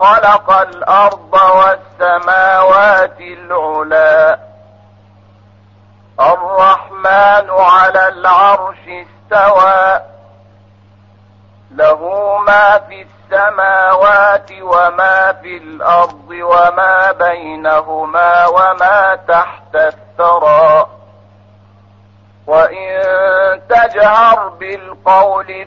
خلق الأرض والسماوات العلا. الرحمن على العرش استوى. له ما في السماوات وما في الأرض وما بينهما وما تحت الثرى. وإن تجهر بالقول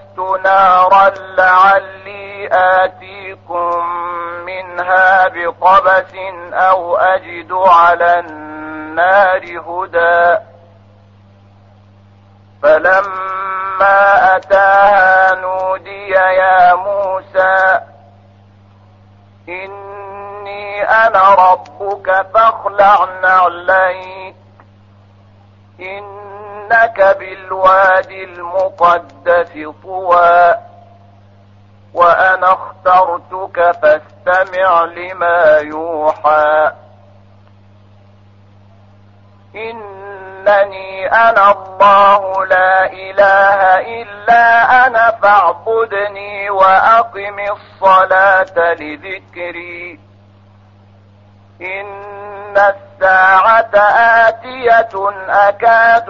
نارا لعلي آتيكم منها بقبس أو أجد على النار هدى. فلما أتاها نودي يا موسى إني أنا ربك فاخلع نعليك إنك بالوادي المقدس طوى وأنا اخترتك فاستمع لما يوحى. إنني أنا الله لا إله إلا أنا فاعبدني وأقم الصلاة لذكري. إن الساعة آتية أكاد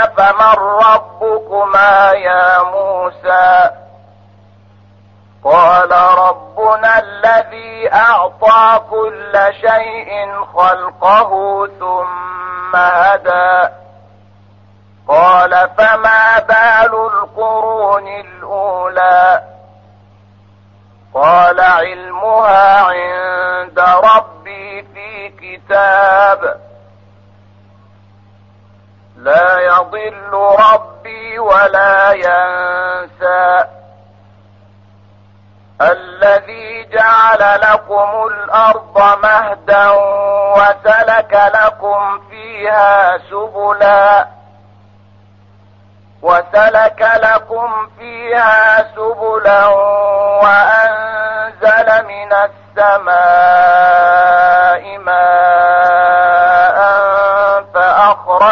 فمن ربكما يا موسى؟ قال ربنا الذي أعطى كل شيء خلقه ثم هدى. قال فما بال القرون الأولى؟ قال علمها عند ربي في كتاب. لا يضل ربي ولا ينسى. الذي جعل لكم الأرض مهدا وسلك لكم فيها سبلا وسلك لكم فيها سبلا وأنزل من السماء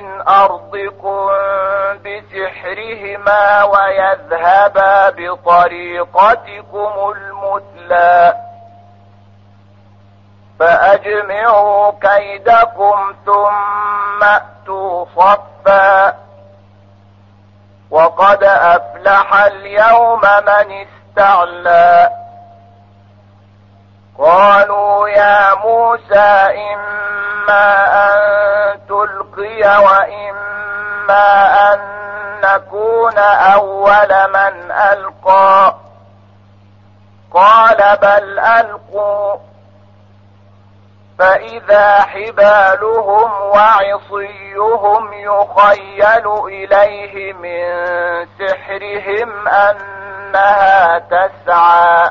من ارضكم بسحرهما ويذهبا بطريقتكم المثلى. فأجمعوا كيدكم ثم أتوا صفا. وقد أفلح اليوم من استعلى. قالوا يا موسى إما أن تلقي وإما أن نكون أول من ألقى. قال بل ألقوا. فإذا حبالهم وعصيهم يخيل إليه من سحرهم أنها تسعى.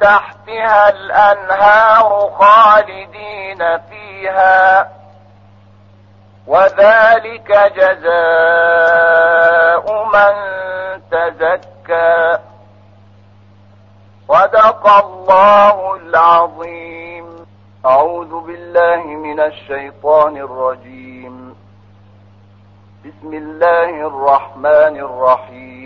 تحتها الأنهار خالدين فيها. وذلك جزاء من تزكى. صدق الله العظيم. أعوذ بالله من الشيطان الرجيم. بسم الله الرحمن الرحيم.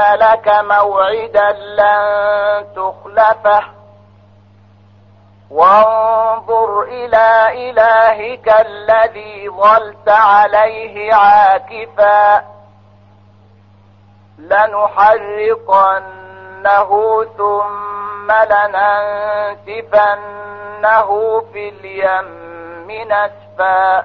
لك موعدا لن تخلفه. وانظر إلى إلهك الذي ظلت عليه عاكفا. لنحرقنه ثم لننسفنه في اليم نسفا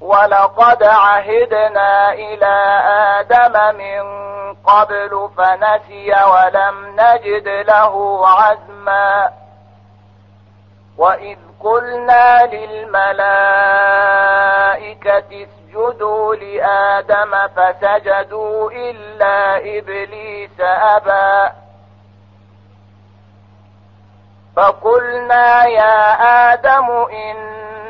ولقد عهدنا إلى آدم من قبل فنسي ولم نجد له عزما وإذ قلنا للملائكة اسجدوا لآدم فسجدوا إلا إبليس أبى فقلنا يا آدم إن